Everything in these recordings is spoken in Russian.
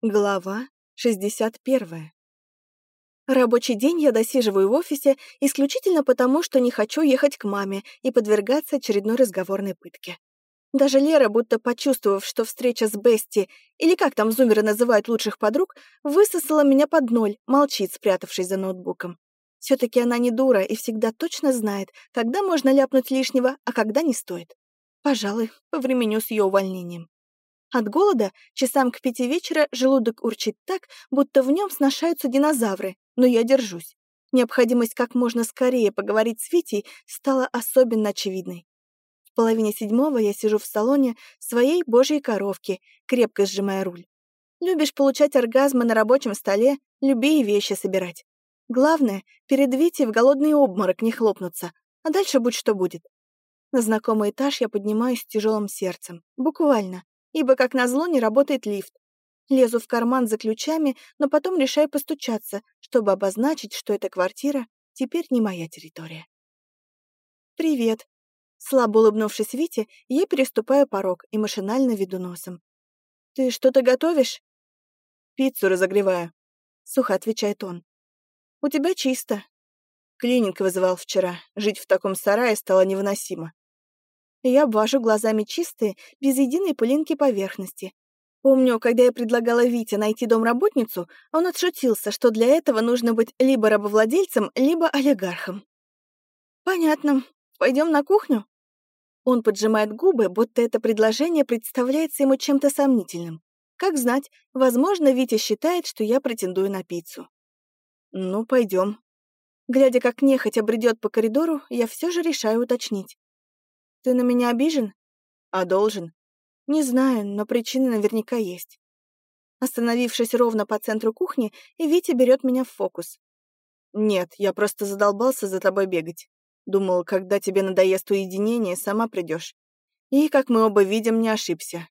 Глава 61. Рабочий день я досиживаю в офисе исключительно потому, что не хочу ехать к маме и подвергаться очередной разговорной пытке. Даже Лера, будто почувствовав, что встреча с Бести, или как там зумеры называют лучших подруг, высосала меня под ноль, молчит, спрятавшись за ноутбуком. все таки она не дура и всегда точно знает, когда можно ляпнуть лишнего, а когда не стоит. Пожалуй, повременю с ее увольнением. От голода часам к пяти вечера желудок урчит так, будто в нем сношаются динозавры, но я держусь. Необходимость как можно скорее поговорить с Витей стала особенно очевидной. В половине седьмого я сижу в салоне своей божьей коровки, крепко сжимая руль. Любишь получать оргазмы на рабочем столе, люби и вещи собирать. Главное, перед Витей в голодный обморок не хлопнуться, а дальше будь что будет. На знакомый этаж я поднимаюсь с тяжелым сердцем. Буквально ибо, как назло, не работает лифт. Лезу в карман за ключами, но потом решаю постучаться, чтобы обозначить, что эта квартира теперь не моя территория. «Привет». Слабо улыбнувшись Вите, я переступаю порог и машинально веду носом. «Ты что-то готовишь?» «Пиццу разогреваю», — сухо отвечает он. «У тебя чисто». Клининг вызывал вчера. Жить в таком сарае стало невыносимо. Я обвожу глазами чистые, без единой пылинки поверхности. Помню, когда я предлагала Вите найти домработницу, он отшутился, что для этого нужно быть либо рабовладельцем, либо олигархом. «Понятно. Пойдем на кухню?» Он поджимает губы, будто это предложение представляется ему чем-то сомнительным. Как знать, возможно, Витя считает, что я претендую на пиццу. «Ну, пойдем. Глядя, как нехотя бредет по коридору, я все же решаю уточнить. Ты на меня обижен? А должен? Не знаю, но причины наверняка есть. Остановившись ровно по центру кухни, Витя берет меня в фокус. Нет, я просто задолбался за тобой бегать. Думал, когда тебе надоест уединение, сама придешь. И, как мы оба видим, не ошибся.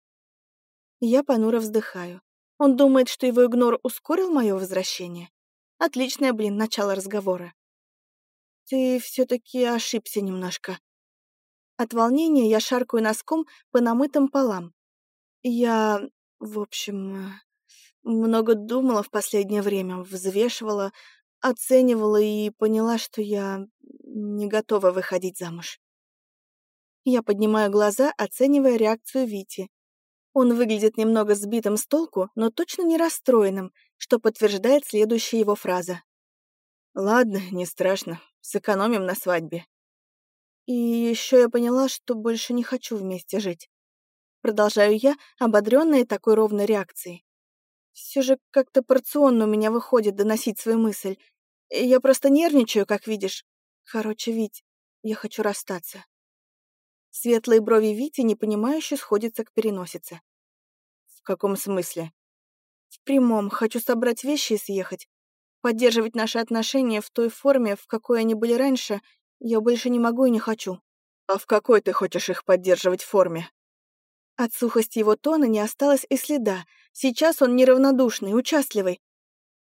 Я понуро вздыхаю. Он думает, что его игнор ускорил мое возвращение. Отличное, блин, начало разговора. Ты все таки ошибся немножко. От волнения я шаркаю носком по намытым полам. Я, в общем, много думала в последнее время, взвешивала, оценивала и поняла, что я не готова выходить замуж. Я поднимаю глаза, оценивая реакцию Вити. Он выглядит немного сбитым с толку, но точно не расстроенным, что подтверждает следующая его фраза. «Ладно, не страшно, сэкономим на свадьбе». И еще я поняла, что больше не хочу вместе жить. Продолжаю я, ободренная такой ровной реакцией. Все же как-то порционно у меня выходит доносить свою мысль. Я просто нервничаю, как видишь. Короче, Вить, я хочу расстаться. Светлые брови Вити непонимающе сходятся к переносице. В каком смысле? В прямом. Хочу собрать вещи и съехать. Поддерживать наши отношения в той форме, в какой они были раньше, я больше не могу и не хочу. А в какой ты хочешь их поддерживать форме? От сухости его тона не осталось и следа. Сейчас он неравнодушный, участливый.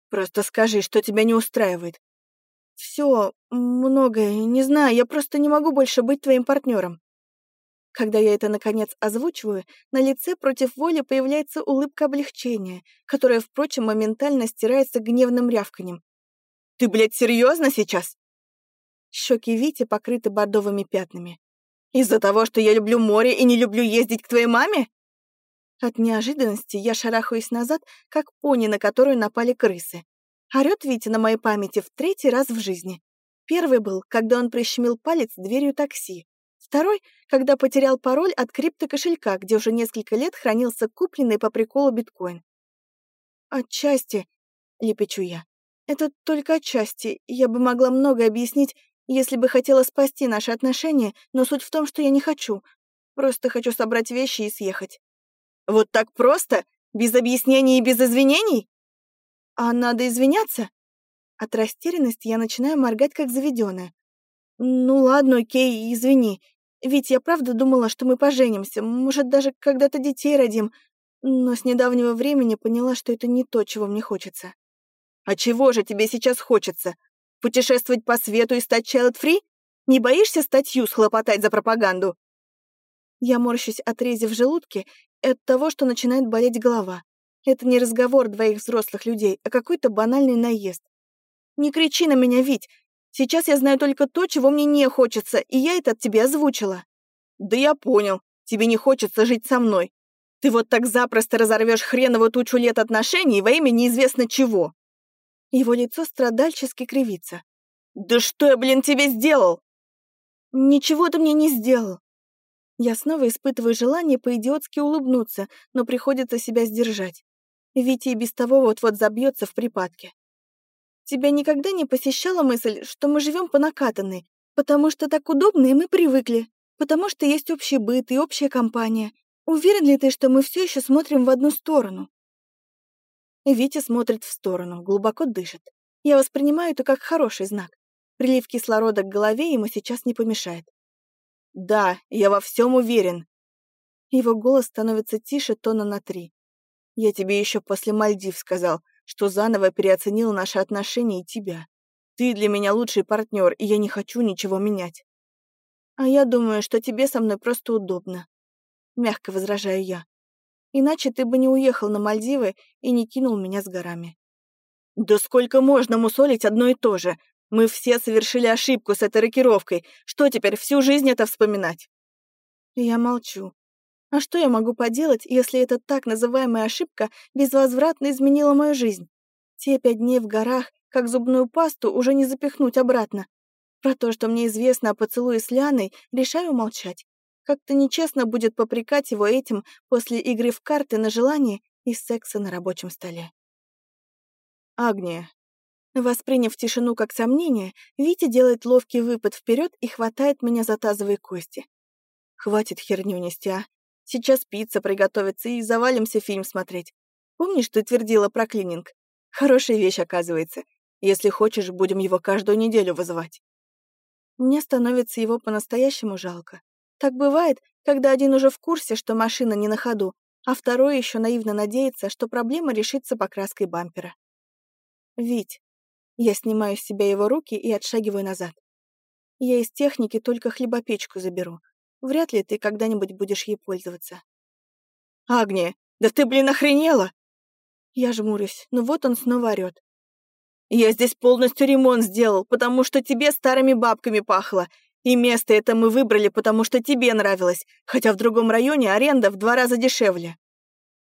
Просто скажи, что тебя не устраивает. Все, многое, не знаю, я просто не могу больше быть твоим партнером. Когда я это, наконец, озвучиваю, на лице против воли появляется улыбка облегчения, которая, впрочем, моментально стирается гневным рявканем. «Ты, блядь, серьезно сейчас?» Щеки Вити покрыты бордовыми пятнами. «Из-за того, что я люблю море и не люблю ездить к твоей маме?» От неожиданности я шарахаюсь назад, как пони, на которую напали крысы. Орёт Витя на моей памяти в третий раз в жизни. Первый был, когда он прищемил палец дверью такси. Второй, когда потерял пароль от криптокошелька, где уже несколько лет хранился купленный по приколу биткоин. «Отчасти», — лепечу я. «Это только отчасти. Я бы могла многое объяснить, если бы хотела спасти наши отношения, но суть в том, что я не хочу. Просто хочу собрать вещи и съехать. Вот так просто? Без объяснений и без извинений? А надо извиняться? От растерянности я начинаю моргать, как заведенная. Ну ладно, окей, извини. Ведь я правда думала, что мы поженимся, может, даже когда-то детей родим, но с недавнего времени поняла, что это не то, чего мне хочется. А чего же тебе сейчас хочется? Путешествовать по свету и стать child-free? Не боишься статью схлопотать за пропаганду?» Я морщусь от рези в желудке и от того, что начинает болеть голова. Это не разговор двоих взрослых людей, а какой-то банальный наезд. Не кричи на меня, Вить. Сейчас я знаю только то, чего мне не хочется, и я это от тебя озвучила. Да я понял. Тебе не хочется жить со мной. Ты вот так запросто разорвешь хреновую тучу лет отношений во имя неизвестно чего. Его лицо страдальчески кривится. Да что я, блин, тебе сделал? Ничего ты мне не сделал. Я снова испытываю желание по-идиотски улыбнуться, но приходится себя сдержать. Витя и без того вот-вот забьется в припадке. Тебя никогда не посещала мысль, что мы живем по накатанной, потому что так удобно, и мы привыкли, потому что есть общий быт и общая компания. Уверен ли ты, что мы все еще смотрим в одну сторону? Витя смотрит в сторону, глубоко дышит. Я воспринимаю это как хороший знак. Прилив кислорода к голове ему сейчас не помешает. «Да, я во всем уверен». Его голос становится тише тона на три. «Я тебе еще после Мальдив сказал, что заново переоценил наши отношения и тебя. Ты для меня лучший партнер, и я не хочу ничего менять». «А я думаю, что тебе со мной просто удобно», — мягко возражаю я. Иначе ты бы не уехал на Мальдивы и не кинул меня с горами. Да сколько можно мусолить одно и то же? Мы все совершили ошибку с этой рокировкой. Что теперь, всю жизнь это вспоминать? Я молчу. А что я могу поделать, если эта так называемая ошибка безвозвратно изменила мою жизнь? Те пять дней в горах, как зубную пасту, уже не запихнуть обратно. Про то, что мне известно о поцелуе с Ляной, решаю молчать. Как-то нечестно будет попрекать его этим после игры в карты на желание и секса на рабочем столе. Агния. Восприняв тишину как сомнение, Витя делает ловкий выпад вперед и хватает меня за тазовые кости. Хватит херню нести, а. Сейчас пицца приготовится и завалимся фильм смотреть. Помнишь, ты твердила про клининг? Хорошая вещь, оказывается. Если хочешь, будем его каждую неделю вызывать. Мне становится его по-настоящему жалко. Так бывает, когда один уже в курсе, что машина не на ходу, а второй еще наивно надеется, что проблема решится покраской бампера. Вить. Я снимаю с себя его руки и отшагиваю назад. Я из техники только хлебопечку заберу. Вряд ли ты когда-нибудь будешь ей пользоваться. Агния, да ты, блин, охренела? Я жмурюсь, но вот он снова орёт. Я здесь полностью ремонт сделал, потому что тебе старыми бабками пахло, и место это мы выбрали, потому что тебе нравилось, хотя в другом районе аренда в два раза дешевле.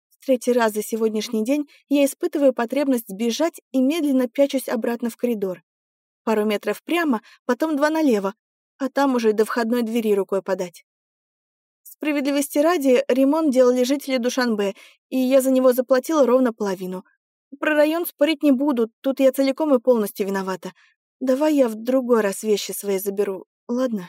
В третий раз за сегодняшний день я испытываю потребность сбежать и медленно пячусь обратно в коридор. Пару метров прямо, потом два налево, а там уже до входной двери рукой подать. Справедливости ради, ремонт делали жители Душанбе, и я за него заплатила ровно половину. Про район спорить не буду, тут я целиком и полностью виновата. Давай я в другой раз вещи свои заберу, Ладно.